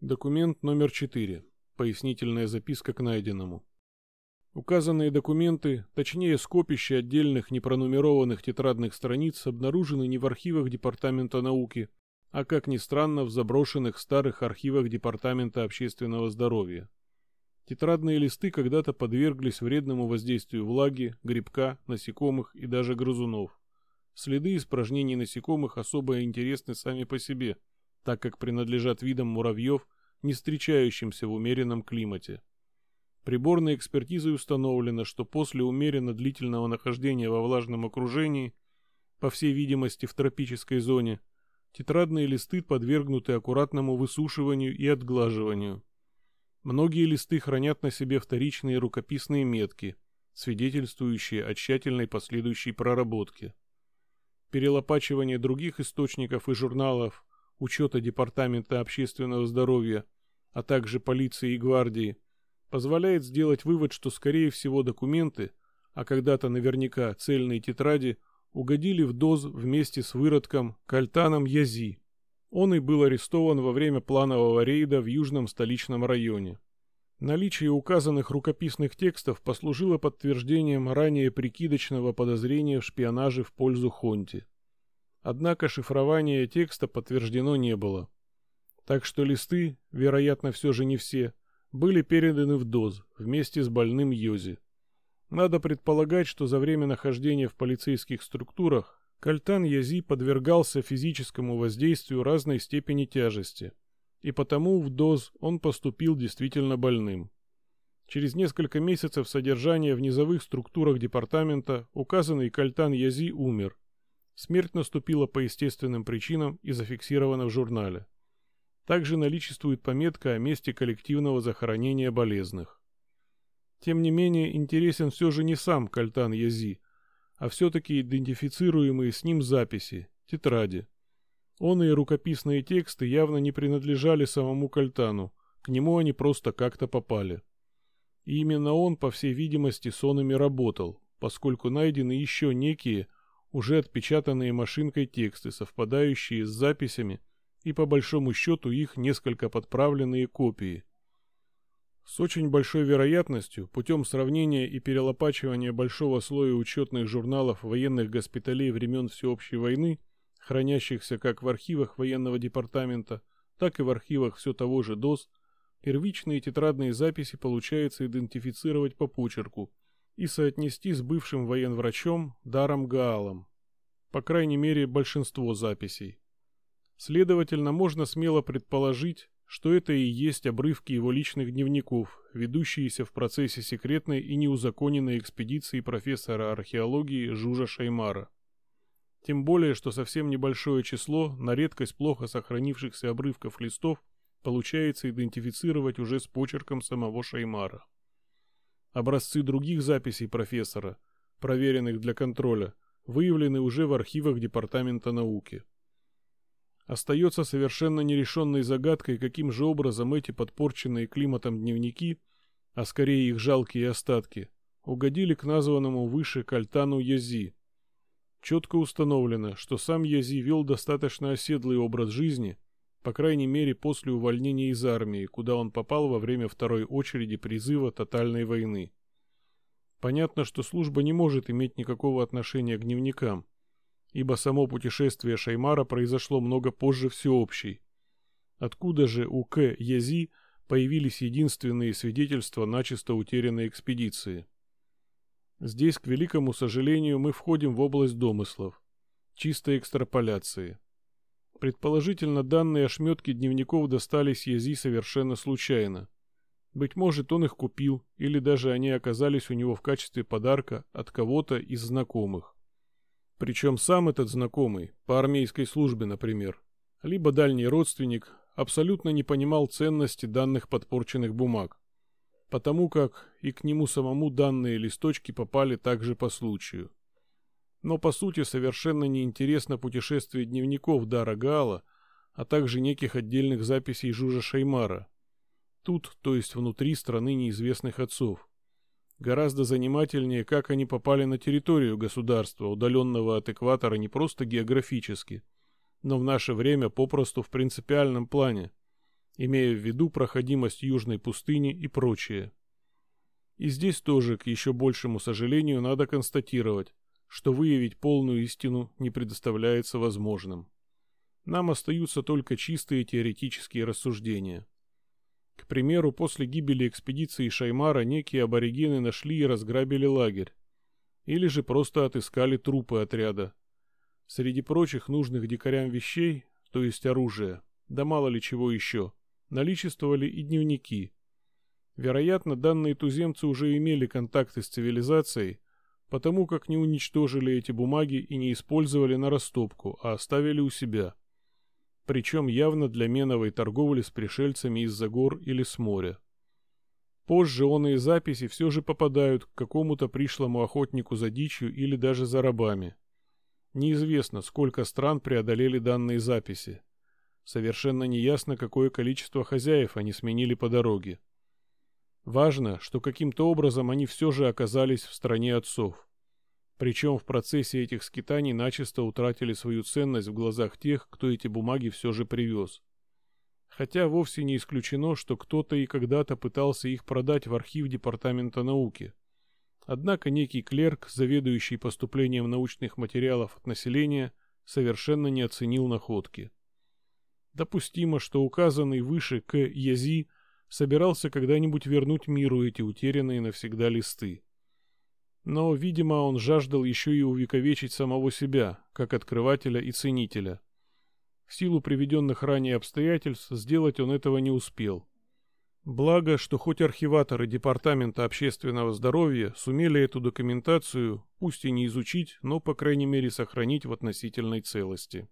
Документ номер 4. Пояснительная записка к найденному. Указанные документы, точнее скопище отдельных непронумерованных тетрадных страниц, обнаружены не в архивах Департамента науки, а, как ни странно, в заброшенных старых архивах Департамента общественного здоровья. Тетрадные листы когда-то подверглись вредному воздействию влаги, грибка, насекомых и даже грызунов. Следы испражнений насекомых особо интересны сами по себе – так как принадлежат видам муравьев, не встречающимся в умеренном климате. Приборной экспертизой установлено, что после умеренно длительного нахождения во влажном окружении, по всей видимости в тропической зоне, тетрадные листы подвергнуты аккуратному высушиванию и отглаживанию. Многие листы хранят на себе вторичные рукописные метки, свидетельствующие о тщательной последующей проработке. Перелопачивание других источников и журналов учета Департамента общественного здоровья, а также полиции и гвардии, позволяет сделать вывод, что скорее всего документы, а когда-то наверняка цельные тетради, угодили в ДОЗ вместе с выродком Кальтаном Язи. Он и был арестован во время планового рейда в южном столичном районе. Наличие указанных рукописных текстов послужило подтверждением ранее прикидочного подозрения в шпионаже в пользу Хонти. Однако шифрование текста подтверждено не было. Так что листы, вероятно, все же не все, были переданы в ДОЗ вместе с больным Йози. Надо предполагать, что за время нахождения в полицейских структурах Кальтан Язи подвергался физическому воздействию разной степени тяжести, и потому в ДОЗ он поступил действительно больным. Через несколько месяцев содержания в низовых структурах департамента указанный Кальтан Язи умер, Смерть наступила по естественным причинам и зафиксирована в журнале. Также наличествует пометка о месте коллективного захоронения болезных. Тем не менее, интересен все же не сам Кальтан Язи, а все-таки идентифицируемые с ним записи, тетради. Он и рукописные тексты явно не принадлежали самому Кальтану, к нему они просто как-то попали. И именно он, по всей видимости, с онами работал, поскольку найдены еще некие – уже отпечатанные машинкой тексты, совпадающие с записями и по большому счету их несколько подправленные копии. С очень большой вероятностью, путем сравнения и перелопачивания большого слоя учетных журналов военных госпиталей времен всеобщей войны, хранящихся как в архивах военного департамента, так и в архивах все того же ДОС, первичные тетрадные записи получается идентифицировать по почерку, и соотнести с бывшим военврачом Даром Гаалом. По крайней мере, большинство записей. Следовательно, можно смело предположить, что это и есть обрывки его личных дневников, ведущиеся в процессе секретной и неузаконенной экспедиции профессора археологии Жужа Шаймара. Тем более, что совсем небольшое число, на редкость плохо сохранившихся обрывков листов, получается идентифицировать уже с почерком самого Шаймара. Образцы других записей профессора, проверенных для контроля, выявлены уже в архивах Департамента науки. Остается совершенно нерешенной загадкой, каким же образом эти подпорченные климатом дневники, а скорее их жалкие остатки, угодили к названному выше Кальтану Язи. Четко установлено, что сам Язи вел достаточно оседлый образ жизни – по крайней мере после увольнения из армии, куда он попал во время второй очереди призыва тотальной войны. Понятно, что служба не может иметь никакого отношения к дневникам, ибо само путешествие Шаймара произошло много позже всеобщей. Откуда же у К. Язи появились единственные свидетельства начисто утерянной экспедиции? Здесь, к великому сожалению, мы входим в область домыслов, чистой экстраполяции. Предположительно, данные ошметки дневников достались Язи совершенно случайно. Быть может, он их купил, или даже они оказались у него в качестве подарка от кого-то из знакомых. Причем сам этот знакомый, по армейской службе, например, либо дальний родственник, абсолютно не понимал ценности данных подпорченных бумаг, потому как и к нему самому данные листочки попали также по случаю. Но по сути совершенно неинтересно путешествие дневников Дара Гаала, а также неких отдельных записей Жужа Шаймара. Тут, то есть внутри страны неизвестных отцов. Гораздо занимательнее, как они попали на территорию государства, удаленного от экватора не просто географически, но в наше время попросту в принципиальном плане. имея в виду проходимость южной пустыни и прочее. И здесь тоже, к еще большему сожалению, надо констатировать, что выявить полную истину не предоставляется возможным. Нам остаются только чистые теоретические рассуждения. К примеру, после гибели экспедиции Шаймара некие аборигены нашли и разграбили лагерь. Или же просто отыскали трупы отряда. Среди прочих нужных дикарям вещей, то есть оружия, да мало ли чего еще, наличествовали и дневники. Вероятно, данные туземцы уже имели контакты с цивилизацией, потому как не уничтожили эти бумаги и не использовали на растопку, а оставили у себя. Причем явно для меновой торговли с пришельцами из-за гор или с моря. Позже оные записи все же попадают к какому-то пришлому охотнику за дичью или даже за рабами. Неизвестно, сколько стран преодолели данные записи. Совершенно неясно, какое количество хозяев они сменили по дороге. Важно, что каким-то образом они все же оказались в стране отцов. Причем в процессе этих скитаний начисто утратили свою ценность в глазах тех, кто эти бумаги все же привез. Хотя вовсе не исключено, что кто-то и когда-то пытался их продать в архив Департамента науки. Однако некий клерк, заведующий поступлением научных материалов от населения, совершенно не оценил находки. Допустимо, что указанный выше К. Язи собирался когда-нибудь вернуть миру эти утерянные навсегда листы. Но, видимо, он жаждал еще и увековечить самого себя, как открывателя и ценителя. В силу приведенных ранее обстоятельств сделать он этого не успел. Благо, что хоть архиваторы Департамента общественного здоровья сумели эту документацию, пусть и не изучить, но, по крайней мере, сохранить в относительной целости.